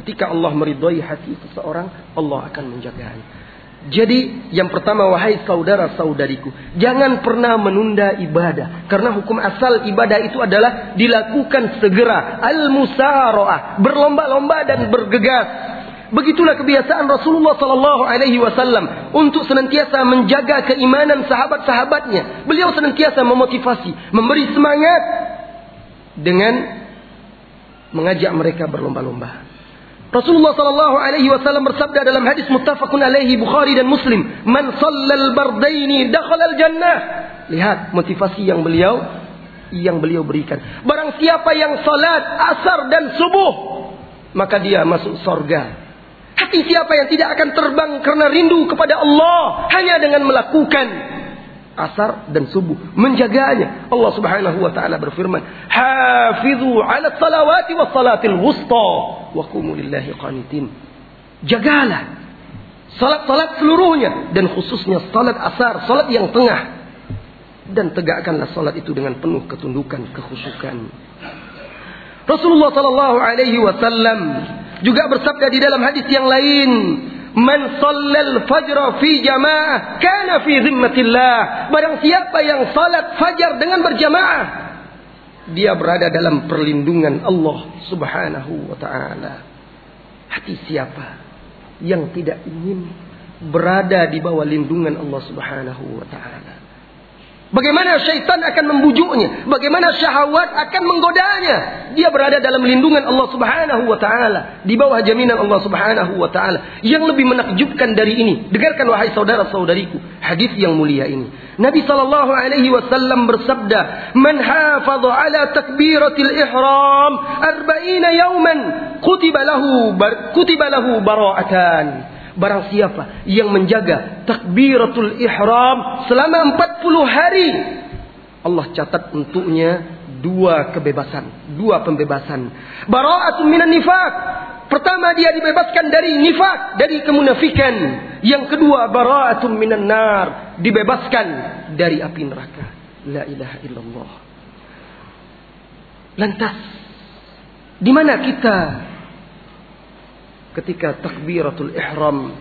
Ketika Allah meridhoi hati seseorang, Allah akan menjaganya. Jadi yang pertama wahai saudara-saudariku, jangan pernah menunda ibadah karena hukum asal ibadah itu adalah dilakukan segera, al-musaraah, berlomba-lomba dan bergegas. Begitulah kebiasaan Rasulullah sallallahu alaihi wasallam untuk senantiasa menjaga keimanan sahabat-sahabatnya. Beliau senantiasa memotivasi, memberi semangat dengan mengajak mereka berlomba-lomba. Rasulullah sallallahu alaihi wasallam bersabda dalam hadis muttafaqun alaihi Bukhari dan Muslim, "Man shallal bardaini dakhala al-jannah." Lihat motivasi yang beliau yang beliau berikan. Barang siapa yang salat asar dan subuh, maka dia masuk surga. Hati siapa yang tidak akan terbang karena rindu kepada Allah hanya dengan melakukan asar dan subuh. Menjaganya. Allah Subhanahu wa taala berfirman hafizu 'ala salawati was salatil wusta wa qumu lillahi qanitin. Jagalah salat-salat seluruhnya dan khususnya salat asar salat yang tengah. Dan tegakkanlah salat itu dengan penuh ketundukan kekhusyukan. Rasulullah sallallahu alaihi wasallam juga bersabda di dalam hadis yang lain Man sallal fajra fi jamaah kana fi zimmatillah. Barang siapa yang salat fajar dengan berjamaah, dia berada dalam perlindungan Allah Subhanahu wa taala. Hati siapa yang tidak ingin berada di bawah lindungan Allah Subhanahu wa taala? Bagaimana syaitan akan membujuknya? Bagaimana syahwat akan menggodanya? Dia berada dalam lindungan Allah Subhanahu wa taala, di bawah jaminan Allah Subhanahu wa taala. Yang lebih menakjubkan dari ini, dengarkan wahai saudara-saudariku, hadis yang mulia ini. Nabi sallallahu alaihi wasallam bersabda, "Man hafadha ala takbiratil ihram 40 yawman, kutiba lahu kutiba lahu bara'atan." Barang siapa yang menjaga takbiratul ihram selama 40 hari Allah catat untuknya dua kebebasan, dua pembebasan. Bara'atun minan nifaq. Pertama dia dibebaskan dari nifak, dari kemunafikan. Yang kedua bara'atun minan nar, dibebaskan dari api neraka. La ilaha illallah. Lantas di mana kita ketika takbiratul ihram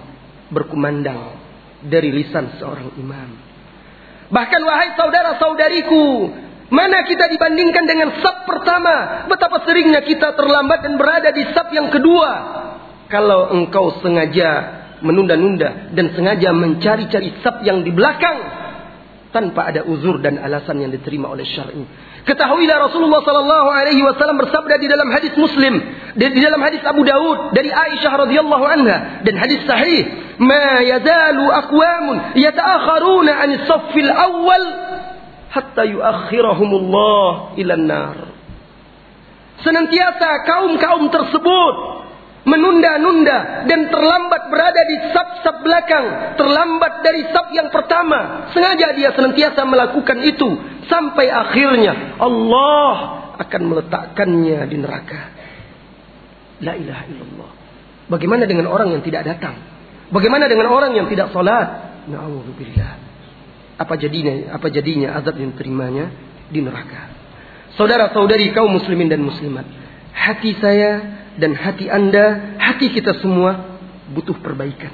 berkumandang dari lisan seorang imam. Bahkan wahai saudara-saudariku, mana kita dibandingkan dengan sab pertama? Betapa seringnya kita terlambat dan berada di sab yang kedua. Kalau engkau sengaja menunda-nunda dan sengaja mencari-cari sab yang di belakang tanpa ada uzur dan alasan yang diterima oleh syar'i. Ketahuilah Rasulullah sallallahu alaihi wasallam bersabda di dalam hadis Muslim, di, dalam hadis Abu Daud dari Aisyah radhiyallahu anha dan hadis sahih, "Ma yazalu aqwamun yata'akharuna 'an as-saffil awwal hatta yuakhirahumullah ila an-nar." Senantiasa kaum-kaum tersebut menunda-nunda dan terlambat berada di sab-sab belakang, terlambat dari sab yang pertama. Sengaja dia senantiasa melakukan itu sampai akhirnya Allah akan meletakkannya di neraka. La ilaha illallah. Bagaimana dengan orang yang tidak datang? Bagaimana dengan orang yang tidak salat? Na'udzubillah. Apa jadinya? Apa jadinya azab yang terimanya di neraka? Saudara-saudari kaum muslimin dan muslimat, hati saya dan hati Anda, hati kita semua butuh perbaikan,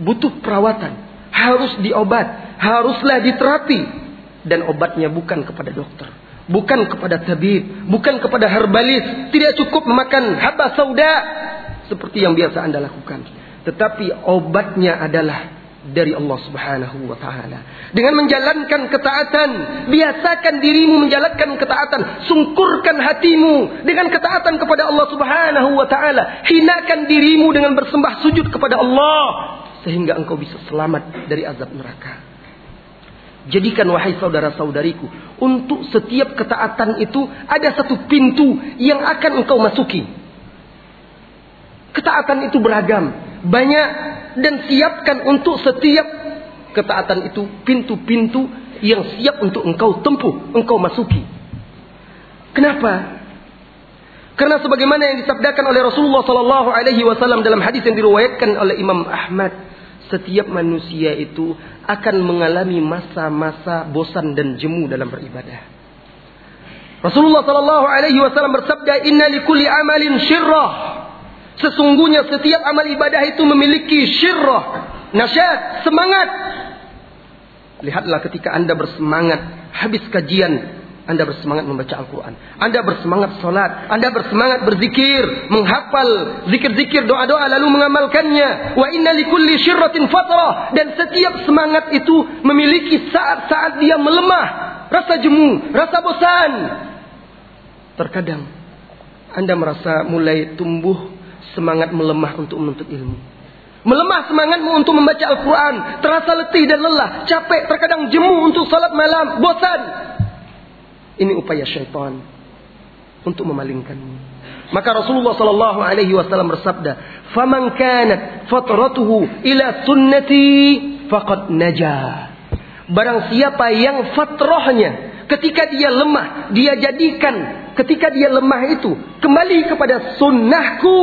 butuh perawatan, harus diobat, haruslah diterapi. Dan obatnya bukan kepada dokter, bukan kepada tabib, bukan kepada herbalis, tidak cukup memakan haba sauda. Seperti yang biasa Anda lakukan, tetapi obatnya adalah dari Allah Subhanahu wa taala. Dengan menjalankan ketaatan, biasakan dirimu menjalankan ketaatan, sungkurkan hatimu dengan ketaatan kepada Allah Subhanahu wa taala. Hinakan dirimu dengan bersembah sujud kepada Allah sehingga engkau bisa selamat dari azab neraka. Jadikan wahai saudara-saudariku, untuk setiap ketaatan itu ada satu pintu yang akan engkau masuki. Ketaatan itu beragam, banyak dan siapkan untuk setiap ketaatan itu pintu-pintu yang siap untuk engkau tempuh, engkau masuki. Kenapa? Karena sebagaimana yang disabdakan oleh Rasulullah sallallahu alaihi wasallam dalam hadis yang diriwayatkan oleh Imam Ahmad, setiap manusia itu akan mengalami masa-masa bosan dan jemu dalam beribadah. Rasulullah sallallahu alaihi wasallam bersabda, "Inna likulli amalin syirrah." Sesungguhnya setiap amal ibadah itu memiliki syirrah, nasyad, semangat. Lihatlah ketika Anda bersemangat habis kajian, Anda bersemangat membaca Al-Quran. Anda bersemangat sholat. Anda bersemangat berzikir. Menghafal zikir-zikir doa-doa lalu mengamalkannya. Wa inna likulli syirratin fatrah. Dan setiap semangat itu memiliki saat-saat dia melemah. Rasa jemu, rasa bosan. Terkadang Anda merasa mulai tumbuh semangat melemah untuk menuntut ilmu. Melemah semangatmu untuk membaca Al-Quran. Terasa letih dan lelah. Capek, terkadang jemu untuk salat malam. Bosan. Ini upaya syaitan. Untuk memalingkanmu. Maka Rasulullah sallallahu alaihi wasallam bersabda, "Faman kanat fatratuhu ila sunnati faqad najah." Barang siapa yang fatrahnya ketika dia lemah, dia jadikan ketika dia lemah itu kembali kepada sunnahku,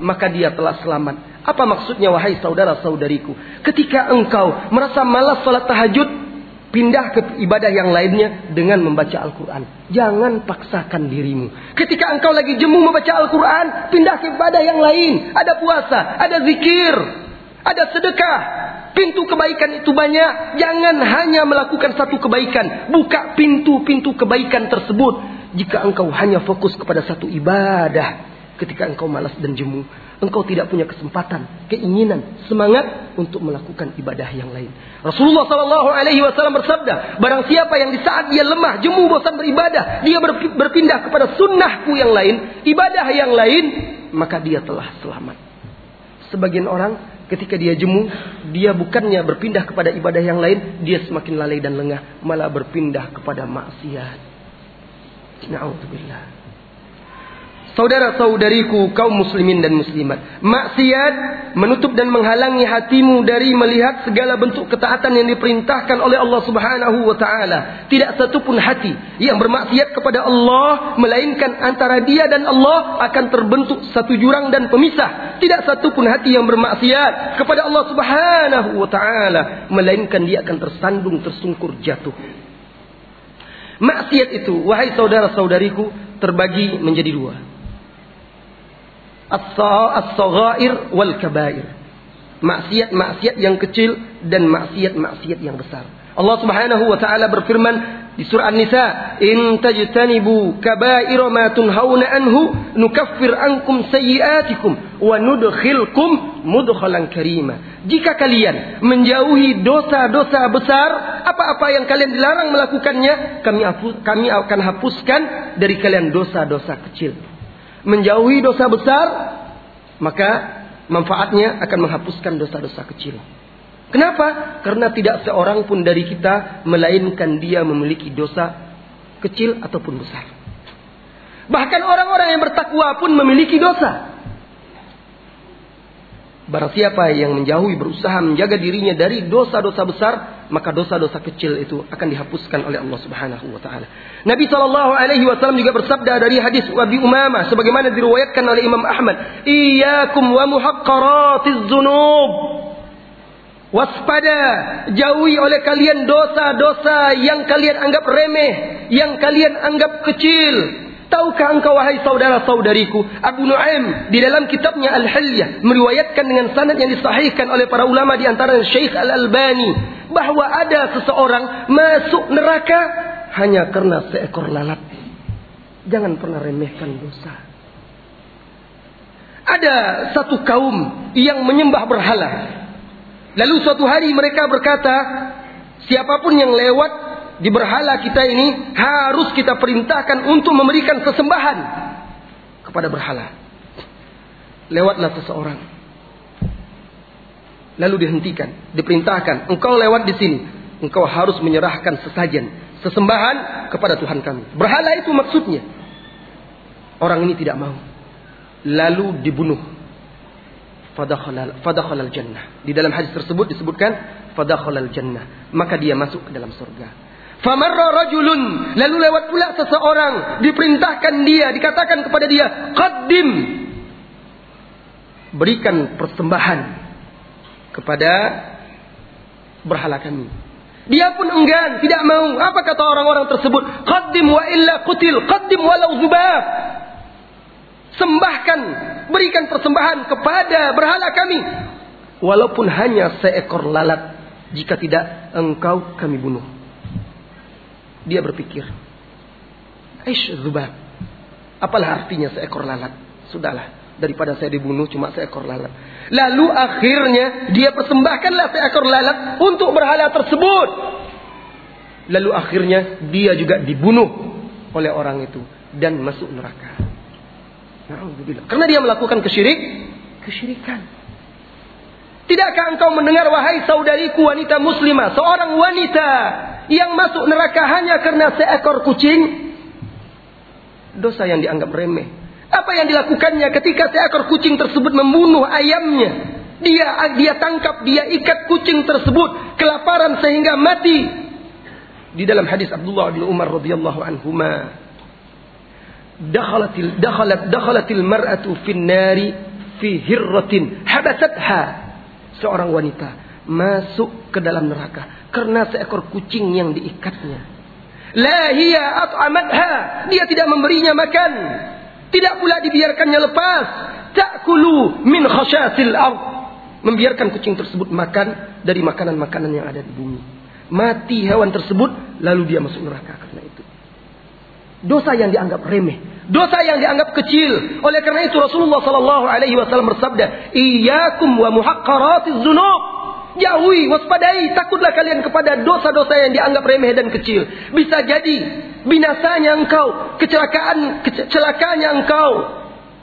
maka dia telah selamat. Apa maksudnya wahai saudara-saudariku? Ketika engkau merasa malas salat tahajud, pindah ke ibadah yang lainnya dengan membaca Al-Quran. Jangan paksakan dirimu. Ketika engkau lagi jemu membaca Al-Quran, pindah ke ibadah yang lain. Ada puasa, ada zikir, ada sedekah. Pintu kebaikan itu banyak. Jangan hanya melakukan satu kebaikan. Buka pintu-pintu kebaikan tersebut. Jika engkau hanya fokus kepada satu ibadah ketika engkau malas dan jemu, engkau tidak punya kesempatan, keinginan, semangat untuk melakukan ibadah yang lain. Rasulullah Shallallahu Alaihi Wasallam bersabda, barang siapa yang di saat dia lemah, jemu, bosan beribadah, dia berpindah kepada sunnahku yang lain, ibadah yang lain, maka dia telah selamat. Sebagian orang ketika dia jemu, dia bukannya berpindah kepada ibadah yang lain, dia semakin lalai dan lengah, malah berpindah kepada maksiat. Na'udzubillah. Saudara-saudariku kaum muslimin dan muslimat. Maksiat menutup dan menghalangi hatimu dari melihat segala bentuk ketaatan yang diperintahkan oleh Allah subhanahu wa ta'ala. Tidak satu pun hati yang bermaksiat kepada Allah. Melainkan antara dia dan Allah akan terbentuk satu jurang dan pemisah. Tidak satu pun hati yang bermaksiat kepada Allah subhanahu wa ta'ala. Melainkan dia akan tersandung, tersungkur, jatuh. Maksiat itu, wahai saudara-saudariku, terbagi menjadi dua as-saghair wal kabair. Maksiat-maksiat yang kecil dan maksiat-maksiat yang besar. Allah Subhanahu wa taala berfirman di surah An-Nisa, "In tajtanibu kaba'ira ma tunhauna anhu, nukaffir ankum sayyi'atikum wa nudkhilkum mudkhalan karima." Jika kalian menjauhi dosa-dosa besar, apa-apa yang kalian dilarang melakukannya, kami kami akan hapuskan dari kalian dosa-dosa kecil menjauhi dosa besar, maka manfaatnya akan menghapuskan dosa-dosa kecil. Kenapa? Karena tidak seorang pun dari kita melainkan dia memiliki dosa kecil ataupun besar. Bahkan orang-orang yang bertakwa pun memiliki dosa. Barang siapa yang menjauhi berusaha menjaga dirinya dari dosa-dosa besar, maka dosa-dosa kecil itu akan dihapuskan oleh Allah Subhanahu wa taala. Nabi sallallahu alaihi wasallam juga bersabda dari hadis Abi Umamah sebagaimana diriwayatkan oleh Imam Ahmad, "Iyyakum wa muhaqqaratiz dzunub." Waspada, jauhi oleh kalian dosa-dosa yang kalian anggap remeh, yang kalian anggap kecil. Tahukah engkau wahai saudara-saudariku, Abu Nuaim di dalam kitabnya Al-Hilyah meriwayatkan dengan sanad yang disahihkan oleh para ulama di antara Syekh Al-Albani bahwa ada seseorang masuk neraka hanya karena seekor lalat. Jangan pernah remehkan dosa. Ada satu kaum yang menyembah berhala. Lalu suatu hari mereka berkata, siapa pun yang lewat di berhala kita ini harus kita perintahkan untuk memberikan sesembahan kepada berhala. Lewatlah seseorang. Lalu dihentikan, diperintahkan, engkau lewat di sini, engkau harus menyerahkan sesajen, sesembahan kepada Tuhan kami. Berhala itu maksudnya. Orang ini tidak mau. Lalu dibunuh fadakhalal jannah. Di dalam hadis tersebut disebutkan fadakhalal jannah. Maka dia masuk ke dalam surga. Famarra rajulun. Lalu lewat pula seseorang. Diperintahkan dia. Dikatakan kepada dia. Qaddim. Berikan persembahan. Kepada berhala kami. Dia pun enggan. Tidak mau. Apa kata orang-orang tersebut? Qaddim wa illa kutil. Qaddim walau zubab. Sembahkan, berikan persembahan kepada berhala kami. Walaupun hanya seekor lalat. Jika tidak, engkau kami bunuh. Dia berpikir. Aish zubab. Apalah artinya seekor lalat? Sudahlah. Daripada saya dibunuh cuma seekor lalat. Lalu akhirnya dia persembahkanlah seekor lalat untuk berhala tersebut. Lalu akhirnya dia juga dibunuh oleh orang itu. Dan masuk neraka. Karena dia melakukan kesyirik, kesyirikan. Tidakkah engkau mendengar wahai saudariku wanita muslimah, seorang wanita yang masuk neraka hanya karena seekor kucing? Dosa yang dianggap remeh. Apa yang dilakukannya ketika seekor kucing tersebut membunuh ayamnya? Dia dia tangkap, dia ikat kucing tersebut kelaparan sehingga mati. Di dalam hadis Abdullah bin Umar radhiyallahu anhuma dakhalatil dakhalat dakhalatil mar'atu fin nari fi hirratin habasatha seorang wanita masuk ke dalam neraka karena seekor kucing yang diikatnya. La hiya at'amatha. Dia tidak memberinya makan. Tidak pula dibiarkannya lepas. Ta'kulu min khasyatil ard. Membiarkan kucing tersebut makan dari makanan-makanan yang ada di bumi. Mati hewan tersebut lalu dia masuk neraka karena itu. Dosa yang dianggap remeh. Dosa yang dianggap kecil. Oleh karena itu Rasulullah Sallallahu Alaihi Wasallam bersabda, Iyakum wa muhaqqaratiz zunub. Jauhi, waspadai, takutlah kalian kepada dosa-dosa yang dianggap remeh dan kecil. Bisa jadi binasanya engkau, kecelakaan, kecelakaannya engkau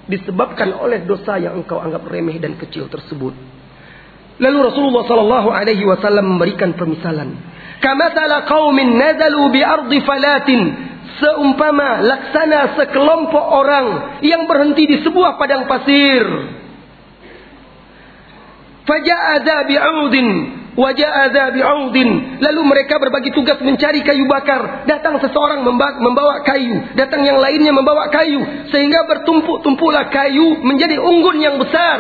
disebabkan oleh dosa yang engkau anggap remeh dan kecil tersebut. Lalu Rasulullah Sallallahu Alaihi Wasallam memberikan permisalan. Kamatala qaumin nazalu bi ardi falatin seumpama laksana sekelompok orang yang berhenti di sebuah padang pasir. Faja'a waja'a bi'udin. Lalu mereka berbagi tugas mencari kayu bakar. Datang seseorang membawa kayu, datang yang lainnya membawa kayu sehingga bertumpuk-tumpuklah kayu menjadi unggun yang besar.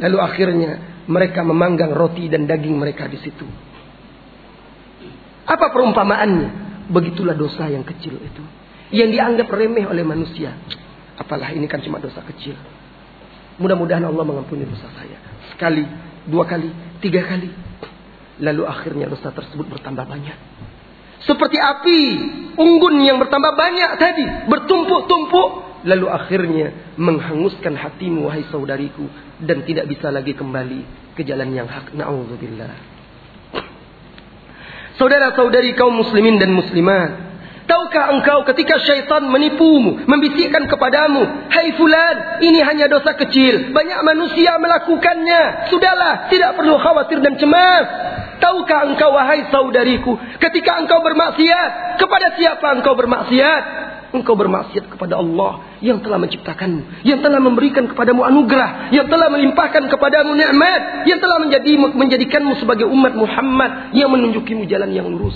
Lalu akhirnya mereka memanggang roti dan daging mereka di situ. Apa perumpamaannya? Begitulah dosa yang kecil itu. Yang dianggap remeh oleh manusia. Apalah ini kan cuma dosa kecil. Mudah-mudahan Allah mengampuni dosa saya. Sekali, dua kali, tiga kali. Lalu akhirnya dosa tersebut bertambah banyak. Seperti api unggun yang bertambah banyak tadi. Bertumpuk-tumpuk. Lalu akhirnya menghanguskan hatimu wahai saudariku. Dan tidak bisa lagi kembali ke jalan yang hak. Na'udzubillah. Saudara-saudari kaum muslimin dan muslimat. Tahukah engkau ketika syaitan menipumu, membisikkan kepadamu, Hai fulan, ini hanya dosa kecil. Banyak manusia melakukannya. Sudahlah, tidak perlu khawatir dan cemas. Tahukah engkau wahai saudariku, ketika engkau bermaksiat, kepada siapa engkau bermaksiat? engkau bermaksiat kepada Allah yang telah menciptakanmu, yang telah memberikan kepadamu anugerah, yang telah melimpahkan kepadamu nikmat, yang telah menjadi menjadikanmu sebagai umat Muhammad yang menunjukimu jalan yang lurus.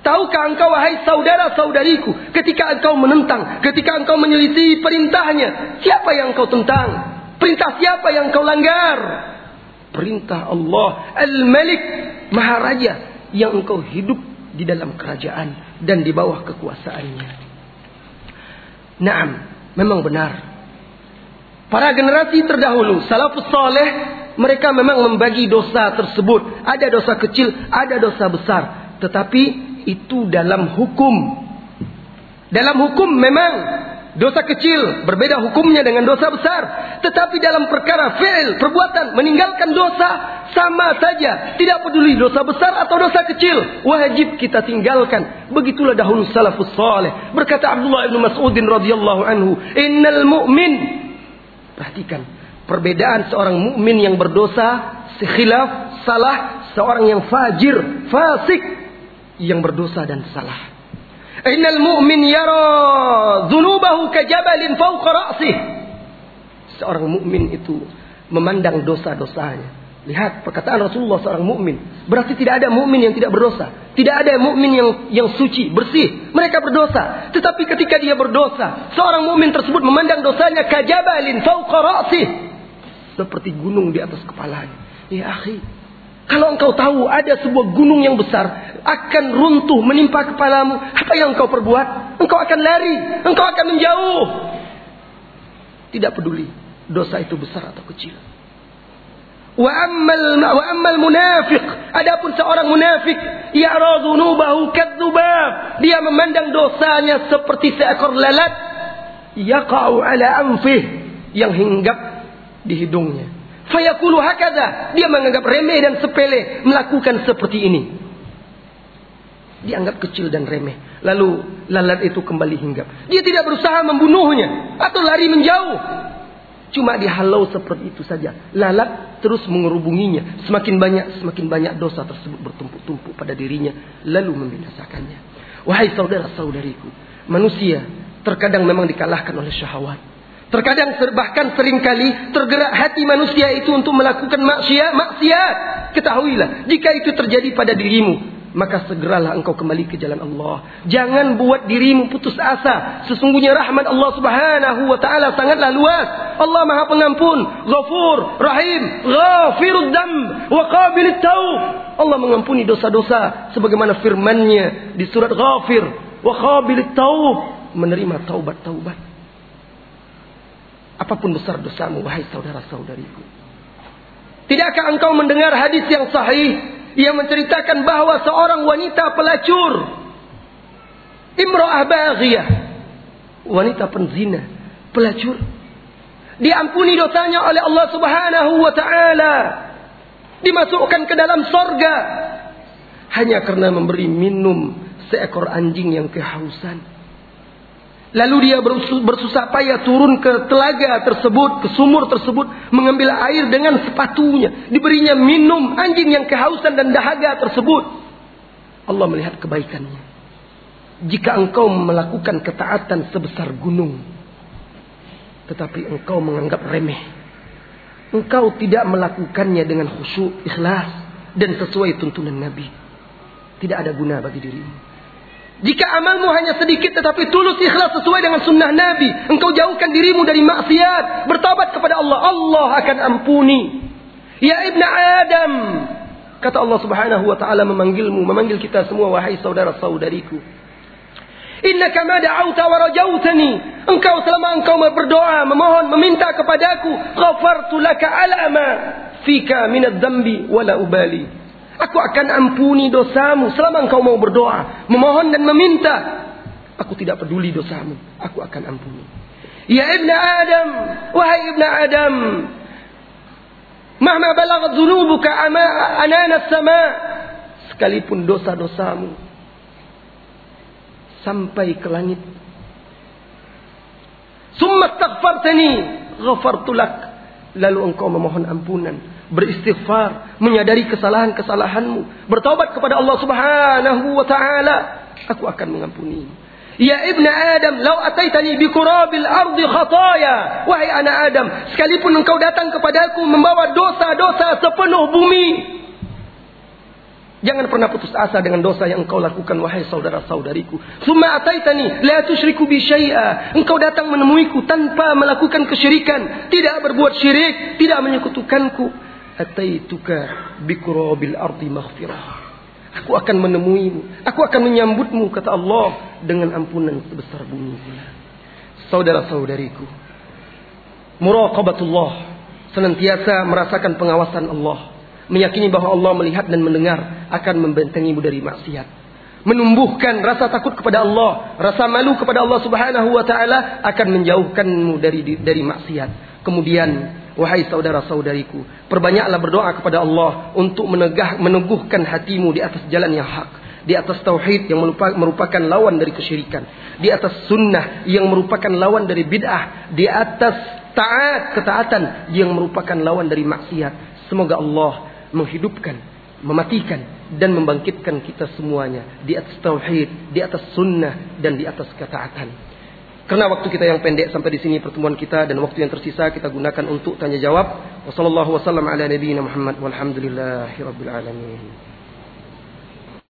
Tahukah engkau wahai saudara-saudariku ketika engkau menentang, ketika engkau menyelisih perintahnya, siapa yang engkau tentang? Perintah siapa yang engkau langgar? perintah Allah Al-Malik Maharaja yang engkau hidup di dalam kerajaan dan di bawah kekuasaannya. Naam, memang benar. Para generasi terdahulu, salafus saleh, mereka memang membagi dosa tersebut. Ada dosa kecil, ada dosa besar. Tetapi itu dalam hukum. Dalam hukum memang Dosa kecil berbeda hukumnya dengan dosa besar. Tetapi dalam perkara fi'il, perbuatan, meninggalkan dosa, sama saja. Tidak peduli dosa besar atau dosa kecil. Wajib kita tinggalkan. Begitulah dahulu salafus salih. Berkata Abdullah ibn Mas'udin radhiyallahu anhu. Innal mu'min. Perhatikan. Perbedaan seorang mukmin yang berdosa, sekhilaf, salah, seorang yang fajir, fasik, yang berdosa dan salah. Innal mu'min yara dhunubahu kajabalin fawqa ra'sih. Seorang mukmin itu memandang dosa-dosanya. Lihat perkataan Rasulullah seorang mukmin. Berarti tidak ada mukmin yang tidak berdosa. Tidak ada mukmin yang yang suci, bersih. Mereka berdosa. Tetapi ketika dia berdosa, seorang mukmin tersebut memandang dosanya kajabalin fawqa ra'sih. Seperti gunung di atas kepalanya. Ya akhi, kalau engkau tahu ada sebuah gunung yang besar akan runtuh menimpa kepalamu, apa yang engkau perbuat? Engkau akan lari, engkau akan menjauh. Tidak peduli dosa itu besar atau kecil. Wa ammal wa ammal munafiq, adapun seorang munafik, yara dzunubahu kadzubab. Dia memandang dosanya seperti seekor lalat yaqa'u ala anfih yang hinggap di hidungnya. Fayakulu hakada. Dia menganggap remeh dan sepele melakukan seperti ini. Dianggap kecil dan remeh. Lalu lalat itu kembali hinggap. Dia tidak berusaha membunuhnya atau lari menjauh. Cuma dihalau seperti itu saja. Lalat terus mengerubunginya. Semakin banyak, semakin banyak dosa tersebut bertumpuk-tumpuk pada dirinya. Lalu membinasakannya. Wahai saudara-saudariku. Manusia terkadang memang dikalahkan oleh syahwat. Terkadang bahkan sering kali tergerak hati manusia itu untuk melakukan maksiat, maksiat. Ketahuilah, jika itu terjadi pada dirimu, maka segeralah engkau kembali ke jalan Allah. Jangan buat dirimu putus asa. Sesungguhnya rahmat Allah Subhanahu wa taala sangatlah luas. Allah Maha Pengampun, Ghafur, Rahim, Ghafirud Dam wa Qabilit Taub. Allah mengampuni dosa-dosa sebagaimana firman-Nya di surat Ghafir, wa Qabilit Taub, menerima taubat-taubat. Apa pun besar dosamu, wahai saudara-saudariku. Tidakkah engkau mendengar hadis yang sahih? Yang menceritakan bahwa seorang wanita pelacur, imra'ah baghiyah, wanita penzina, pelacur, diampuni dosanya oleh Allah Subhanahu wa taala, dimasukkan ke dalam sorga. Hanya karena memberi minum seekor anjing yang kehausan. Lalu dia bersusah payah turun ke telaga tersebut, ke sumur tersebut, mengambil air dengan sepatunya. Diberinya minum anjing yang kehausan dan dahaga tersebut. Allah melihat kebaikannya. Jika engkau melakukan ketaatan sebesar gunung, tetapi engkau menganggap remeh, engkau tidak melakukannya dengan khusyuk, ikhlas, dan sesuai tuntunan Nabi, tidak ada guna bagi dirimu. Jika amalmu hanya sedikit tetapi tulus ikhlas sesuai dengan sunnah Nabi. Engkau jauhkan dirimu dari maksiat. Bertabat kepada Allah. Allah akan ampuni. Ya Ibn Adam. Kata Allah subhanahu wa ta'ala memanggilmu. Memanggil kita semua wahai saudara-saudariku. Innaka ma da'auta wa rajautani. Engkau selama engkau berdoa, memohon, meminta kepadaku. Ghafartu laka alama. Fika minad dambi wala ubali. Aku akan ampuni dosamu selama engkau mau berdoa, memohon dan meminta. Aku tidak peduli dosamu, aku akan ampuni. Ya Ibn Adam, wahai Ibn Adam, mahma balagat dhunubuka anana sama, sekalipun dosa-dosamu sampai ke langit. Summa astaghfartani, ghafartu lak. Lalu engkau memohon ampunan beristighfar, menyadari kesalahan-kesalahanmu, bertobat kepada Allah Subhanahu wa taala, aku akan mengampuni. Ya ibn Adam, lau ataitani bi kurabil ardi khataya. Wahai anak Adam, sekalipun engkau datang kepadaku membawa dosa-dosa sepenuh bumi, Jangan pernah putus asa dengan dosa yang engkau lakukan wahai saudara-saudariku. Summa ataitani la tusyriku bi syai'a. Engkau datang menemuiku tanpa melakukan kesyirikan, tidak berbuat syirik, tidak menyekutukanku. Ataituka bikurabil ardi maghfirah. Aku akan menemuimu, aku akan menyambutmu kata Allah dengan ampunan sebesar bumi Saudara-saudariku, muraqabatullah senantiasa merasakan pengawasan Allah, meyakini bahwa Allah melihat dan mendengar akan membentengimu dari maksiat menumbuhkan rasa takut kepada Allah, rasa malu kepada Allah Subhanahu wa taala akan menjauhkanmu dari dari maksiat. Kemudian, wahai saudara-saudariku, perbanyaklah berdoa kepada Allah untuk menegah meneguhkan hatimu di atas jalan yang hak, di atas tauhid yang merupakan lawan dari kesyirikan, di atas sunnah yang merupakan lawan dari bid'ah, di atas taat ketaatan yang merupakan lawan dari maksiat. Semoga Allah menghidupkan, mematikan dan membangkitkan kita semuanya di atas tauhid, di atas sunnah dan di atas ketaatan. Karena waktu kita yang pendek sampai di sini pertemuan kita dan waktu yang tersisa kita gunakan untuk tanya jawab. Wassalamualaikum warahmatullahi wabarakatuh.